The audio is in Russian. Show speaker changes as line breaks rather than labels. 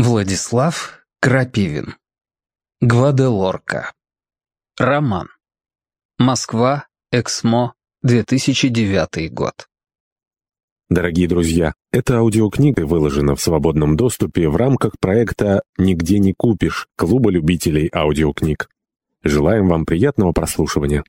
Владислав Крапивин. Гваделорка. Роман. Москва. Эксмо. 2009 год.
Дорогие друзья, эта аудиокнига выложена в свободном доступе в рамках проекта «Нигде не купишь» Клуба любителей аудиокниг. Желаем вам приятного прослушивания.